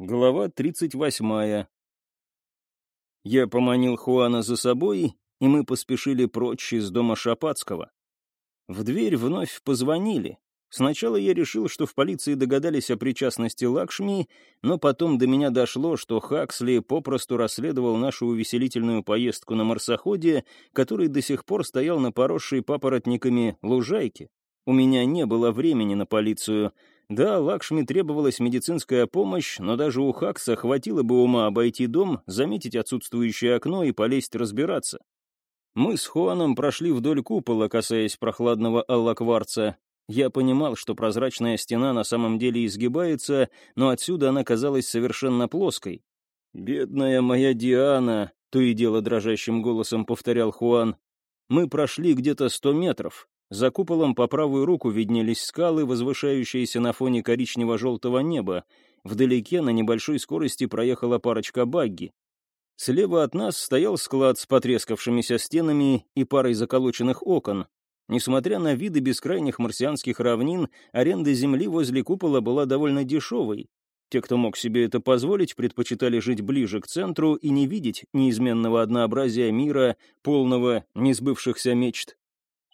Глава 38. Я поманил Хуана за собой, и мы поспешили прочь из дома Шапацкого. В дверь вновь позвонили. Сначала я решил, что в полиции догадались о причастности Лакшми, но потом до меня дошло, что Хаксли попросту расследовал нашу увеселительную поездку на марсоходе, который до сих пор стоял на поросшей папоротниками лужайке. У меня не было времени на полицию — да, Лакшми требовалась медицинская помощь, но даже у Хакса хватило бы ума обойти дом, заметить отсутствующее окно и полезть разбираться. Мы с Хуаном прошли вдоль купола, касаясь прохладного аллакварца. Я понимал, что прозрачная стена на самом деле изгибается, но отсюда она казалась совершенно плоской. «Бедная моя Диана», — то и дело дрожащим голосом повторял Хуан. Мы прошли где-то сто метров. За куполом по правую руку виднелись скалы, возвышающиеся на фоне коричнево-желтого неба. Вдалеке на небольшой скорости проехала парочка багги. Слева от нас стоял склад с потрескавшимися стенами и парой заколоченных окон. Несмотря на виды бескрайних марсианских равнин, аренда земли возле купола была довольно дешевой. Те, кто мог себе это позволить, предпочитали жить ближе к центру и не видеть неизменного однообразия мира, полного несбывшихся мечт.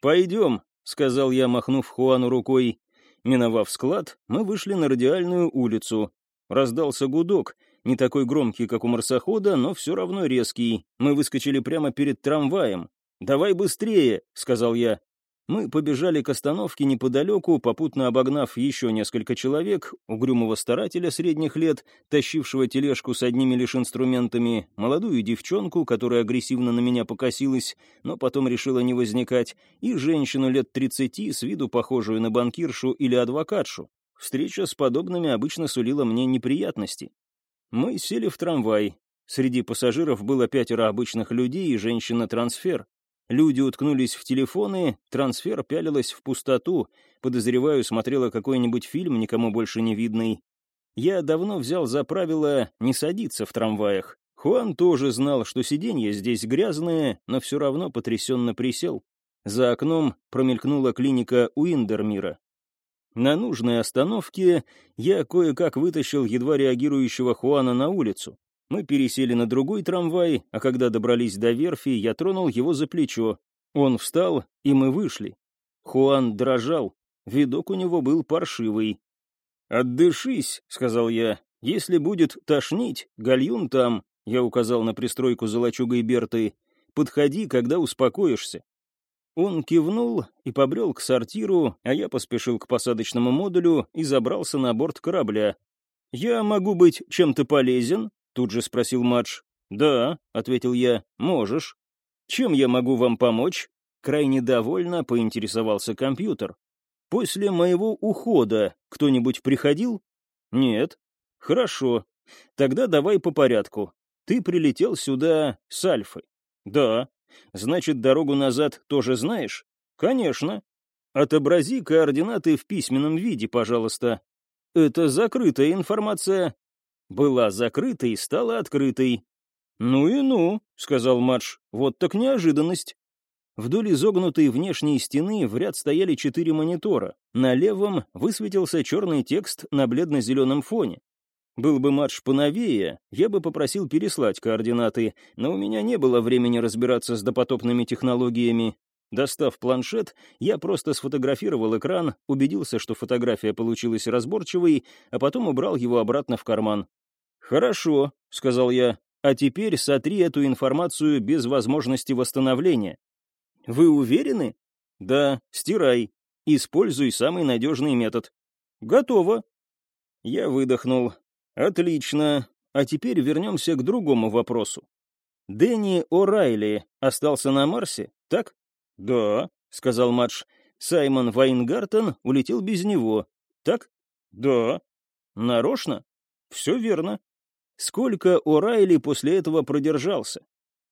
«Пойдем», — сказал я, махнув Хуану рукой. Миновав склад, мы вышли на радиальную улицу. Раздался гудок, не такой громкий, как у марсохода, но все равно резкий. Мы выскочили прямо перед трамваем. «Давай быстрее», — сказал я. Мы побежали к остановке неподалеку, попутно обогнав еще несколько человек, угрюмого старателя средних лет, тащившего тележку с одними лишь инструментами, молодую девчонку, которая агрессивно на меня покосилась, но потом решила не возникать, и женщину лет тридцати, с виду похожую на банкиршу или адвокатшу. Встреча с подобными обычно сулила мне неприятности. Мы сели в трамвай. Среди пассажиров было пятеро обычных людей и женщина-трансфер. Люди уткнулись в телефоны, трансфер пялилась в пустоту, подозреваю, смотрела какой-нибудь фильм, никому больше не видный. Я давно взял за правило не садиться в трамваях. Хуан тоже знал, что сиденья здесь грязные, но все равно потрясенно присел. За окном промелькнула клиника Уиндермира. На нужной остановке я кое-как вытащил едва реагирующего Хуана на улицу. Мы пересели на другой трамвай, а когда добрались до верфи, я тронул его за плечо. Он встал, и мы вышли. Хуан дрожал, видок у него был паршивый. «Отдышись», — сказал я. «Если будет тошнить, гальюн там», — я указал на пристройку за лачугой Берты. «Подходи, когда успокоишься». Он кивнул и побрел к сортиру, а я поспешил к посадочному модулю и забрался на борт корабля. «Я могу быть чем-то полезен?» Тут же спросил Мадж. «Да», — ответил я, — «можешь». «Чем я могу вам помочь?» Крайне довольно поинтересовался компьютер. «После моего ухода кто-нибудь приходил?» «Нет». «Хорошо. Тогда давай по порядку. Ты прилетел сюда с Альфы?» «Да». «Значит, дорогу назад тоже знаешь?» «Конечно». «Отобрази координаты в письменном виде, пожалуйста». «Это закрытая информация», была закрытой стала открытой. «Ну и ну», — сказал Мадж, — «вот так неожиданность». Вдоль изогнутой внешней стены в ряд стояли четыре монитора. На левом высветился черный текст на бледно-зеленом фоне. Был бы матч поновее, я бы попросил переслать координаты, но у меня не было времени разбираться с допотопными технологиями. Достав планшет, я просто сфотографировал экран, убедился, что фотография получилась разборчивой, а потом убрал его обратно в карман. «Хорошо», — сказал я, — «а теперь сотри эту информацию без возможности восстановления». «Вы уверены?» «Да, стирай. Используй самый надежный метод». «Готово». Я выдохнул. «Отлично. А теперь вернемся к другому вопросу. Дэнни О'Райли остался на Марсе, так?» «Да», — сказал Мадж. «Саймон Вайнгартен улетел без него, так?» «Да». «Нарочно?» «Все верно. Сколько О'Райли после этого продержался?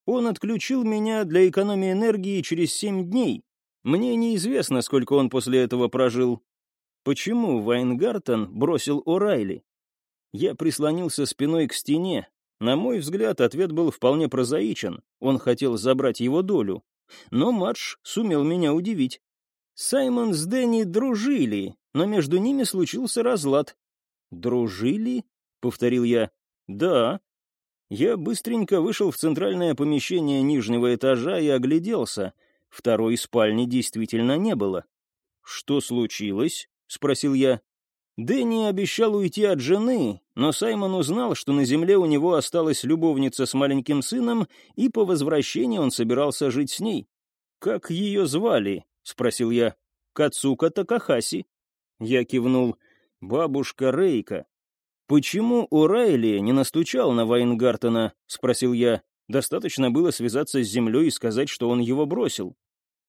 Он отключил меня для экономии энергии через семь дней. Мне неизвестно, сколько он после этого прожил. Почему Вайнгартен бросил О'Райли? Я прислонился спиной к стене. На мой взгляд, ответ был вполне прозаичен. Он хотел забрать его долю. Но Мадж сумел меня удивить. Саймон с Дэнни дружили, но между ними случился разлад. Дружили? — повторил я. «Да». Я быстренько вышел в центральное помещение нижнего этажа и огляделся. Второй спальни действительно не было. «Что случилось?» — спросил я. Дэнни обещал уйти от жены, но Саймон узнал, что на земле у него осталась любовница с маленьким сыном, и по возвращении он собирался жить с ней. «Как ее звали?» — спросил я. «Кацука Такахаси». Я кивнул. «Бабушка Рейка». «Почему О'Райли не настучал на Вайнгартена?» — спросил я. «Достаточно было связаться с землей и сказать, что он его бросил».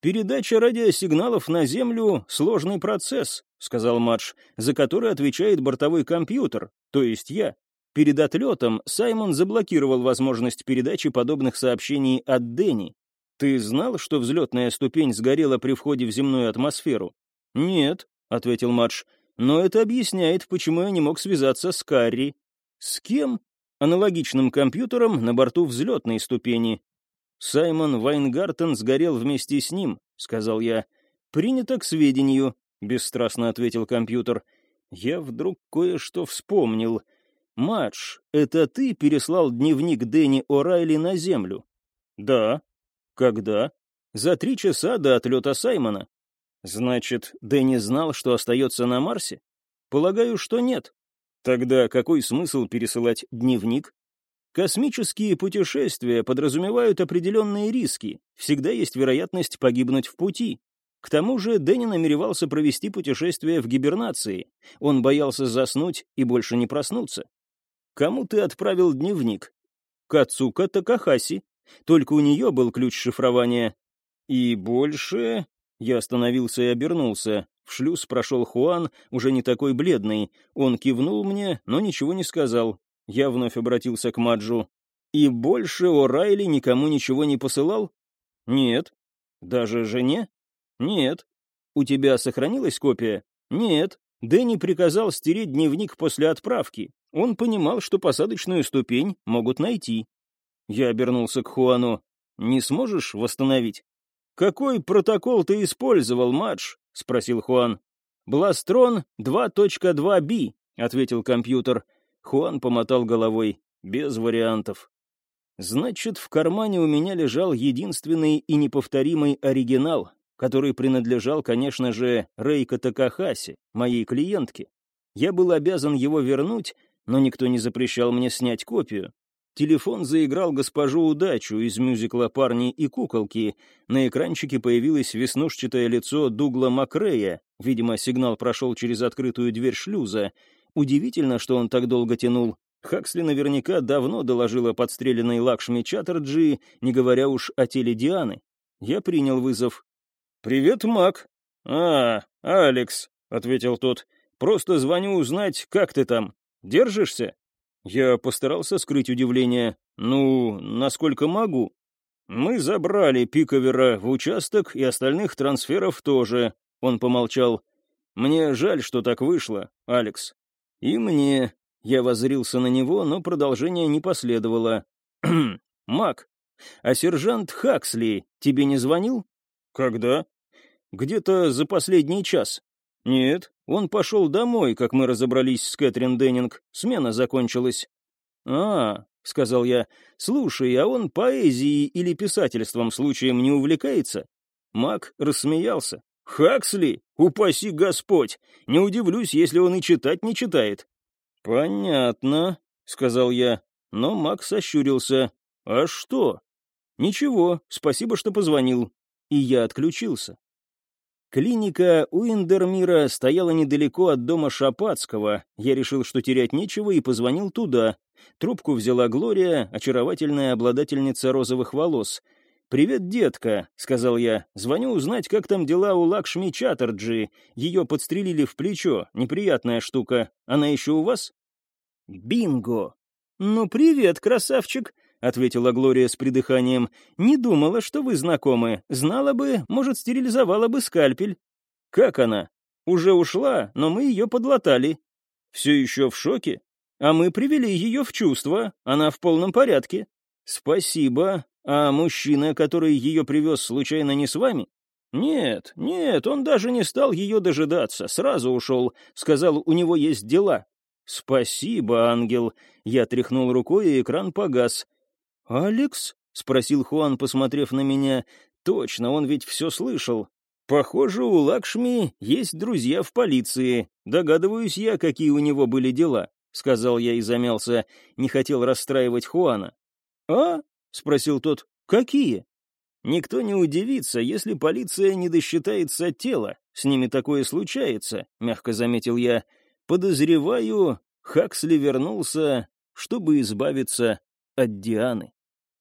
«Передача радиосигналов на Землю — сложный процесс», — сказал Мадж, «за который отвечает бортовой компьютер, то есть я. Перед отлетом Саймон заблокировал возможность передачи подобных сообщений от Дэнни. Ты знал, что взлетная ступень сгорела при входе в земную атмосферу?» «Нет», — ответил Мадж, «но это объясняет, почему я не мог связаться с Карри». «С кем?» «Аналогичным компьютером на борту взлетной ступени. «Саймон Вайнгартен сгорел вместе с ним», — сказал я. «Принято к сведению», — бесстрастно ответил компьютер. Я вдруг кое-что вспомнил. «Мадж, это ты переслал дневник Дэнни О'Райли на Землю?» «Да». «Когда?» «За три часа до отлета Саймона». «Значит, Дэнни знал, что остается на Марсе?» «Полагаю, что нет». «Тогда какой смысл пересылать дневник?» Космические путешествия подразумевают определенные риски, всегда есть вероятность погибнуть в пути. К тому же Дэнни намеревался провести путешествие в гибернации. Он боялся заснуть и больше не проснуться. Кому ты отправил дневник? Кацука Такахаси. Только у нее был ключ шифрования. И больше... Я остановился и обернулся. В шлюз прошел Хуан, уже не такой бледный. Он кивнул мне, но ничего не сказал. Я вновь обратился к Маджу. «И больше О'Райли никому ничего не посылал?» «Нет». «Даже жене?» «Нет». «У тебя сохранилась копия?» «Нет». Дэнни приказал стереть дневник после отправки. Он понимал, что посадочную ступень могут найти. Я обернулся к Хуану. «Не сможешь восстановить?» «Какой протокол ты использовал, Мадж?» — спросил Хуан. «Бластрон 2.2b», — ответил компьютер. Хуан помотал головой. Без вариантов. Значит, в кармане у меня лежал единственный и неповторимый оригинал, который принадлежал, конечно же, Рейка Такахаси, моей клиентке. Я был обязан его вернуть, но никто не запрещал мне снять копию. Телефон заиграл госпожу удачу из мюзикла «Парни и куколки». На экранчике появилось веснушчатое лицо Дугла Макрея. Видимо, сигнал прошел через открытую дверь шлюза. Удивительно, что он так долго тянул. Хаксли наверняка давно доложила подстреленной Лакшми Чаттерджи, не говоря уж о теле Дианы. Я принял вызов. «Привет, Мак». «А, Алекс», — ответил тот. «Просто звоню узнать, как ты там. Держишься?» Я постарался скрыть удивление. «Ну, насколько могу». «Мы забрали Пиковера в участок и остальных трансферов тоже», — он помолчал. «Мне жаль, что так вышло, Алекс. «И мне». Я воззрился на него, но продолжение не последовало. «Мак, а сержант Хаксли тебе не звонил?» «Когда?» «Где-то за последний час». «Нет, он пошел домой, как мы разобрались с Кэтрин Деннинг. Смена закончилась». «А, — сказал я, — слушай, а он поэзией или писательством случаем не увлекается?» Мак рассмеялся. Хаксли? Упаси Господь! Не удивлюсь, если он и читать не читает. Понятно, сказал я, но Макс сощурился. А что? Ничего, спасибо, что позвонил. И я отключился. Клиника Уиндермира стояла недалеко от дома Шапацкого. Я решил, что терять нечего, и позвонил туда. Трубку взяла Глория, очаровательная обладательница розовых волос — «Привет, детка», — сказал я. «Звоню узнать, как там дела у Лакшми Чаттерджи. Ее подстрелили в плечо. Неприятная штука. Она еще у вас?» «Бинго!» «Ну, привет, красавчик», — ответила Глория с придыханием. «Не думала, что вы знакомы. Знала бы, может, стерилизовала бы скальпель». «Как она?» «Уже ушла, но мы ее подлатали». «Все еще в шоке?» «А мы привели ее в чувство. Она в полном порядке». «Спасибо. А мужчина, который ее привез, случайно не с вами? Нет, нет, он даже не стал ее дожидаться, сразу ушел, сказал, у него есть дела. «Спасибо, ангел!» Я тряхнул рукой, и экран погас. «Алекс?» — спросил Хуан, посмотрев на меня. «Точно, он ведь все слышал. Похоже, у Лакшми есть друзья в полиции. Догадываюсь я, какие у него были дела», — сказал я и замялся. Не хотел расстраивать Хуана. «А?» — спросил тот. «Какие?» «Никто не удивится, если полиция не досчитается тела. С ними такое случается», — мягко заметил я. Подозреваю, Хаксли вернулся, чтобы избавиться от Дианы.